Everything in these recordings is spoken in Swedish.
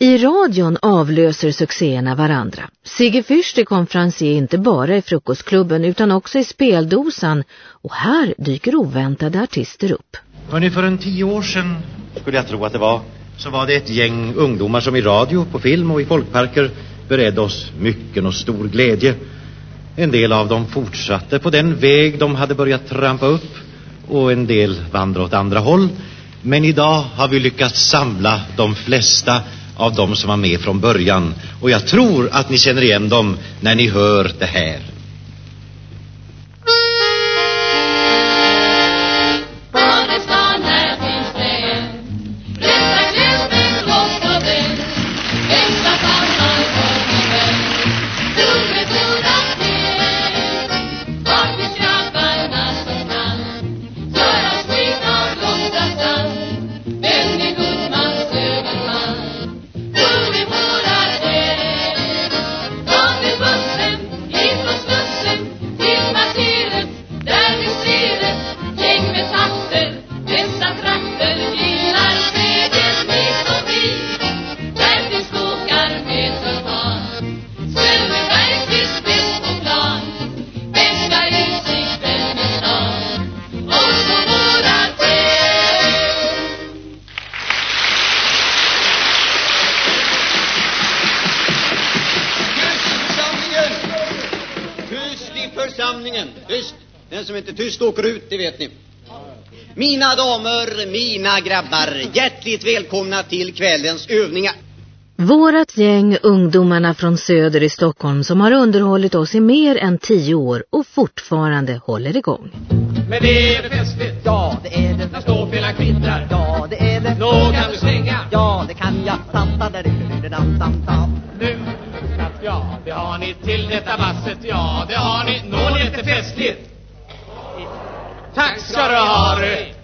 I radion avlöser succéerna varandra. Sigge Fürst är konferencier inte bara i frukostklubben utan också i speldosan och här dyker oväntade artister upp. Hörrni, för en tio år sedan skulle jag tro att det var så var det ett gäng ungdomar som i radio, på film och i folkparker beredde oss mycken och stor glädje. En del av dem fortsatte på den väg de hade börjat trampa upp och en del vandrade åt andra håll. Men idag har vi lyckats samla de flesta av dem som var med från början och jag tror att ni känner igen dem när ni hör det här. Församlingen. Tyst! Den som inte är tyst åker ut, det vet ni. Mina damer, mina grabbar, hjärtligt välkomna till kvällens övningar. Vårat gäng ungdomarna från söder i Stockholm som har underhållit oss i mer än tio år och fortfarande håller igång. Men det är det festligt, ja det är det När ståfjällaren kvittrar, ja det är det Nå kan du svänga, ja det kan jag Tanta där ute, dam tam tam Nu, ja det har ni till detta basset, ja det har ni Nå Tack ska du ha du.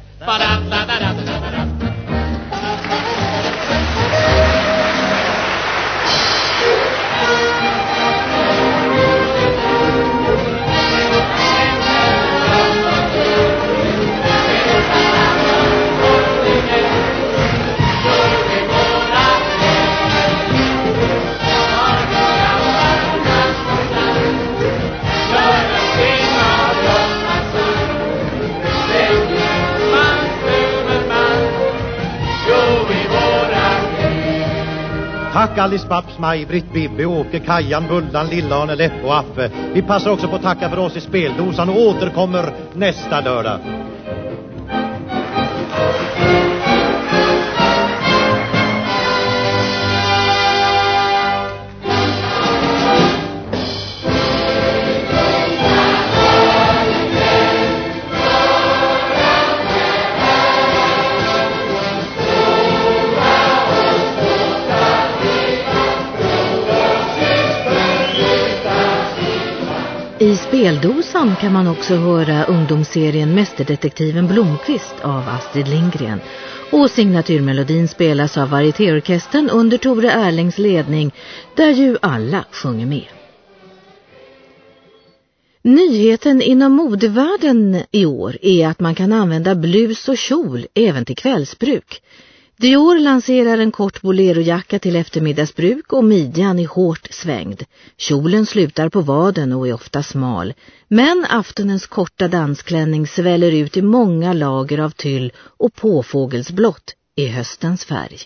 Tack Alice Babs, Maj-Britt, Bibi, Åke, Kajan, Bullan, Lilla-Arne, Leppe och Affe. Vi passar också på att tacka för oss i speldosan och återkommer nästa lördag. I speldosan kan man också höra ungdomsserien Mästerdetektiven Blomqvist av Astrid Lindgren. Och signaturmelodin spelas av varietéorkestern under Tore Erlings ledning där ju alla sjunger med. Nyheten inom modevärlden i år är att man kan använda blus och kjol även till kvällsbruk. Dior lanserar en kort bolerojacka till eftermiddagsbruk och midjan är hårt svängd. Kjolen slutar på vaden och är ofta smal. Men aftonens korta dansklänning sväller ut i många lager av tyll och påfågelsblått är höstens färg.